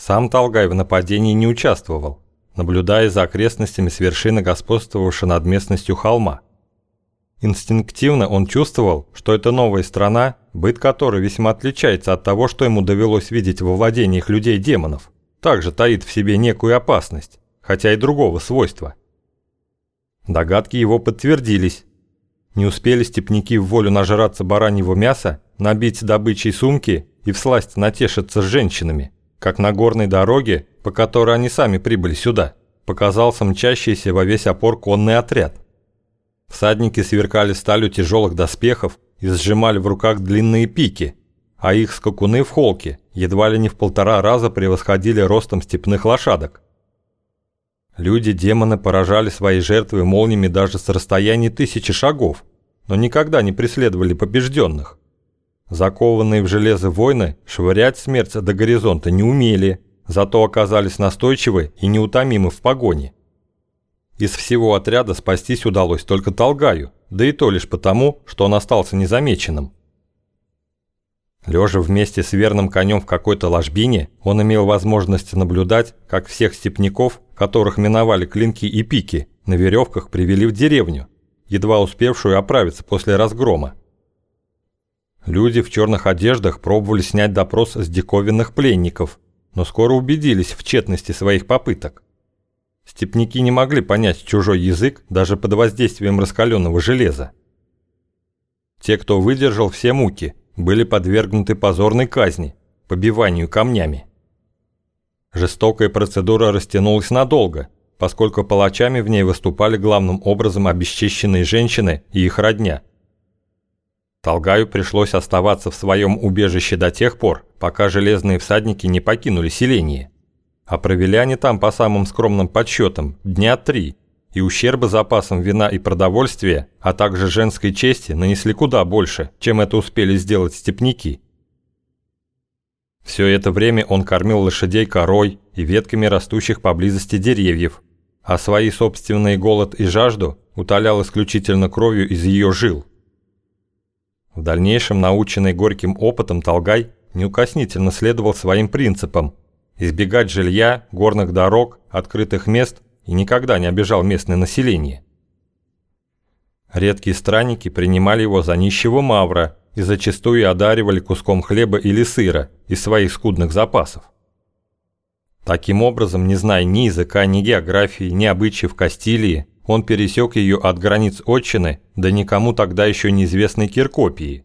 Сам Талгай в нападении не участвовал, наблюдая за окрестностями с вершины господствовавшей над местностью холма. Инстинктивно он чувствовал, что это новая страна, быт которой весьма отличается от того, что ему довелось видеть во владениях людей-демонов, также таит в себе некую опасность, хотя и другого свойства. Догадки его подтвердились. Не успели степняки в волю нажраться бараньего мяса, набить добычей сумки и всласть натешиться с женщинами, как на горной дороге, по которой они сами прибыли сюда, показался мчащийся во весь опор конный отряд. Всадники сверкали сталью тяжелых доспехов и сжимали в руках длинные пики, а их скакуны в холке едва ли не в полтора раза превосходили ростом степных лошадок. Люди-демоны поражали свои жертвы молниями даже с расстояния тысячи шагов, но никогда не преследовали побежденных. Закованные в железо воины швырять смерть до горизонта не умели, зато оказались настойчивы и неутомимы в погоне. Из всего отряда спастись удалось только Толгаю, да и то лишь потому, что он остался незамеченным. Лежа вместе с верным конем в какой-то ложбине, он имел возможность наблюдать, как всех степняков, которых миновали клинки и пики, на веревках привели в деревню, едва успевшую оправиться после разгрома. Люди в черных одеждах пробовали снять допрос с диковинных пленников, но скоро убедились в тщетности своих попыток. Степняки не могли понять чужой язык даже под воздействием раскаленного железа. Те, кто выдержал все муки – были подвергнуты позорной казни, побиванию камнями. Жестокая процедура растянулась надолго, поскольку палачами в ней выступали главным образом обесчищенные женщины и их родня. Толгаю пришлось оставаться в своем убежище до тех пор, пока железные всадники не покинули селение. А провели они там по самым скромным подсчетам дня три, и ущерба запасам вина и продовольствия, а также женской чести нанесли куда больше, чем это успели сделать степняки. Все это время он кормил лошадей корой и ветками растущих поблизости деревьев, а свои собственные голод и жажду утолял исключительно кровью из ее жил. В дальнейшем, наученный горьким опытом Толгай неукоснительно следовал своим принципам – избегать жилья, горных дорог, открытых мест – и никогда не обижал местное население. Редкие странники принимали его за нищего мавра и зачастую одаривали куском хлеба или сыра из своих скудных запасов. Таким образом, не зная ни языка, ни географии, ни обычаев Кастилии, он пересек ее от границ отчины до никому тогда еще неизвестной Киркопии.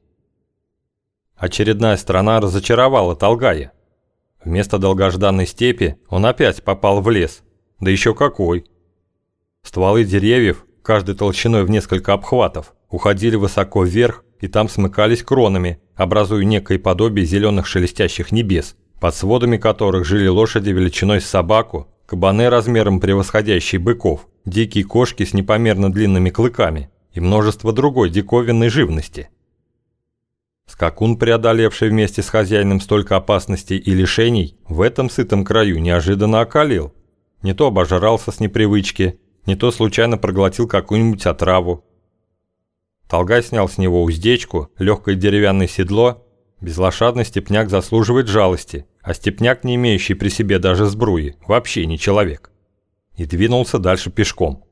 Очередная страна разочаровала Толгая. Вместо долгожданной степи он опять попал в лес, да еще какой. Стволы деревьев, каждой толщиной в несколько обхватов, уходили высоко вверх и там смыкались кронами, образуя некое подобие зеленых шелестящих небес, под сводами которых жили лошади величиной с собаку, кабаны размером превосходящие быков, дикие кошки с непомерно длинными клыками и множество другой диковинной живности. Скакун, преодолевший вместе с хозяином столько опасностей и лишений, в этом сытом краю неожиданно околел не то обожрался с непривычки, не то случайно проглотил какую-нибудь отраву. Толгай снял с него уздечку, легкое деревянное седло. Безлошадный степняк заслуживает жалости, а степняк, не имеющий при себе даже сбруи, вообще не человек. И двинулся дальше пешком.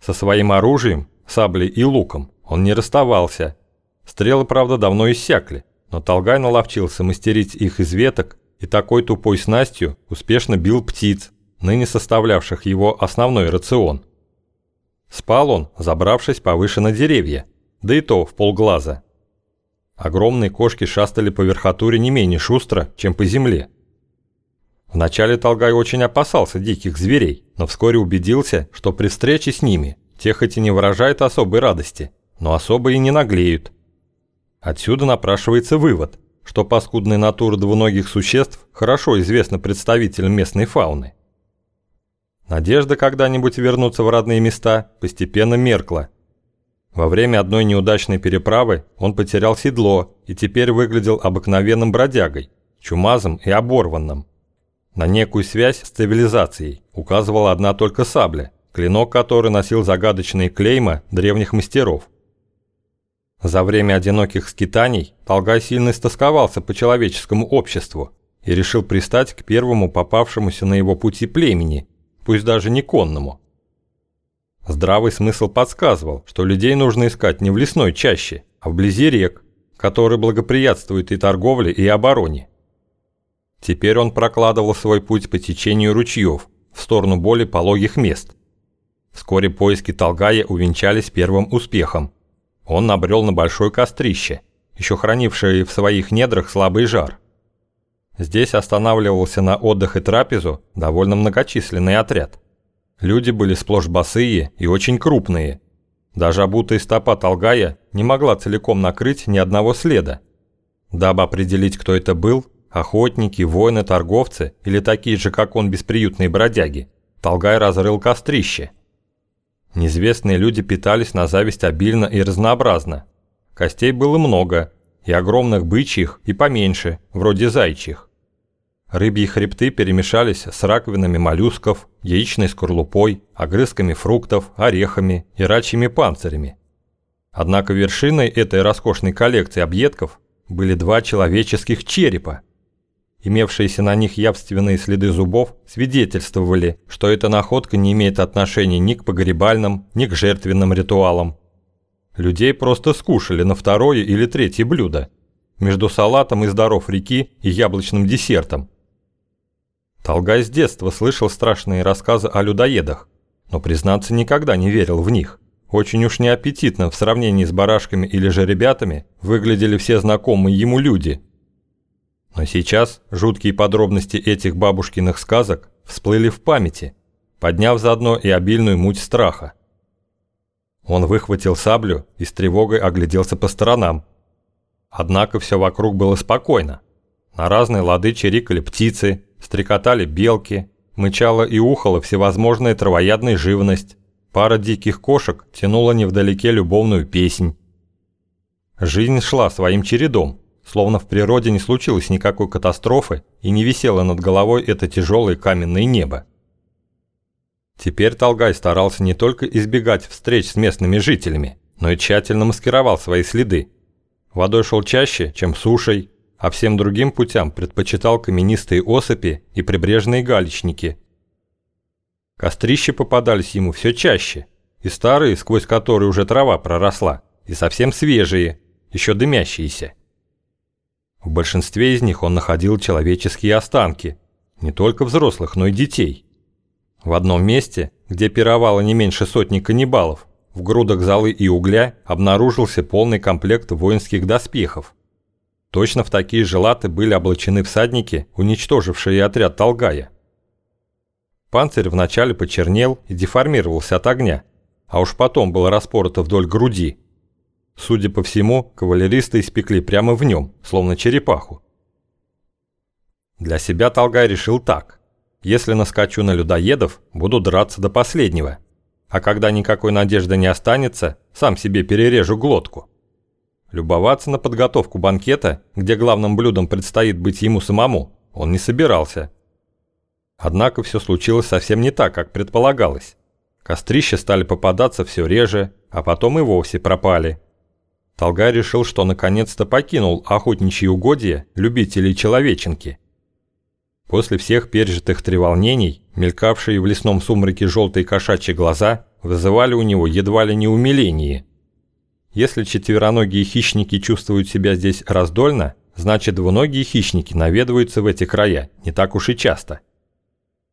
Со своим оружием, саблей и луком, он не расставался. Стрелы, правда, давно иссякли, но Толгай наловчился мастерить их из веток и такой тупой снастью успешно бил птиц, ныне составлявших его основной рацион. Спал он, забравшись повыше на деревья, да и то в полглаза. Огромные кошки шастали по верхотуре не менее шустро, чем по земле. Вначале Толгай очень опасался диких зверей, но вскоре убедился, что при встрече с ними те хоть и не выражают особой радости, но особо и не наглеют. Отсюда напрашивается вывод, что паскудная натура двуногих существ хорошо известна представителям местной фауны. Надежда когда-нибудь вернуться в родные места постепенно меркла. Во время одной неудачной переправы он потерял седло и теперь выглядел обыкновенным бродягой, чумазом и оборванным. На некую связь с цивилизацией указывала одна только сабля, клинок которой носил загадочные клейма древних мастеров. За время одиноких скитаний Толгай сильно истосковался по человеческому обществу и решил пристать к первому попавшемуся на его пути племени, пусть даже не конному. Здравый смысл подсказывал, что людей нужно искать не в лесной чаще, а вблизи рек, которые благоприятствуют и торговле, и обороне. Теперь он прокладывал свой путь по течению ручьев в сторону более пологих мест. Вскоре поиски Толгая увенчались первым успехом. Он набрел на большое кострище, еще хранившее в своих недрах слабый жар. Здесь останавливался на отдых и трапезу довольно многочисленный отряд. Люди были сплошь босые и очень крупные. Даже обутая стопа Толгая не могла целиком накрыть ни одного следа. Дабы определить, кто это был, охотники, воины, торговцы или такие же, как он, бесприютные бродяги, Толгай разрыл кострище. Неизвестные люди питались на зависть обильно и разнообразно. Костей было много, и огромных бычьих, и поменьше, вроде зайчих. Рыбьи хребты перемешались с раковинами моллюсков, яичной скорлупой, огрызками фруктов, орехами и рачьими панцирями. Однако вершиной этой роскошной коллекции объедков были два человеческих черепа. Имевшиеся на них явственные следы зубов свидетельствовали, что эта находка не имеет отношения ни к погребальным, ни к жертвенным ритуалам, Людей просто скушали на второе или третье блюдо, между салатом из даров реки и яблочным десертом. Толгай с детства слышал страшные рассказы о людоедах, но, признаться, никогда не верил в них. Очень уж неаппетитно в сравнении с барашками или же ребятами выглядели все знакомые ему люди. Но сейчас жуткие подробности этих бабушкиных сказок всплыли в памяти, подняв заодно и обильную муть страха. Он выхватил саблю и с тревогой огляделся по сторонам. Однако все вокруг было спокойно. На разные лады чирикали птицы, стрекотали белки, мычала и ухала всевозможная травоядная живность. Пара диких кошек тянула невдалеке любовную песнь. Жизнь шла своим чередом, словно в природе не случилось никакой катастрофы и не висело над головой это тяжелое каменное небо. Теперь Толгай старался не только избегать встреч с местными жителями, но и тщательно маскировал свои следы. Водой шел чаще, чем сушей, а всем другим путям предпочитал каменистые осыпи и прибрежные галечники. Кострища попадались ему все чаще, и старые, сквозь которые уже трава проросла, и совсем свежие, еще дымящиеся. В большинстве из них он находил человеческие останки, не только взрослых, но и детей. В одном месте, где пировало не меньше сотни каннибалов, в грудах золы и угля обнаружился полный комплект воинских доспехов. Точно в такие же латы были облачены всадники, уничтожившие отряд Толгая. Панцирь вначале почернел и деформировался от огня, а уж потом был распорото вдоль груди. Судя по всему, кавалеристы испекли прямо в нем, словно черепаху. Для себя Толгай решил так – если наскочу на людоедов, буду драться до последнего. А когда никакой надежды не останется, сам себе перережу глотку. Любоваться на подготовку банкета, где главным блюдом предстоит быть ему самому, он не собирался. Однако все случилось совсем не так, как предполагалось. Кострища стали попадаться все реже, а потом и вовсе пропали. Толгай решил, что наконец-то покинул охотничьи угодья любителей человеченки – После всех пережитых треволнений, мелькавшие в лесном сумраке желтые кошачьи глаза вызывали у него едва ли не умиление. Если четвероногие хищники чувствуют себя здесь раздольно, значит двуногие хищники наведываются в эти края не так уж и часто.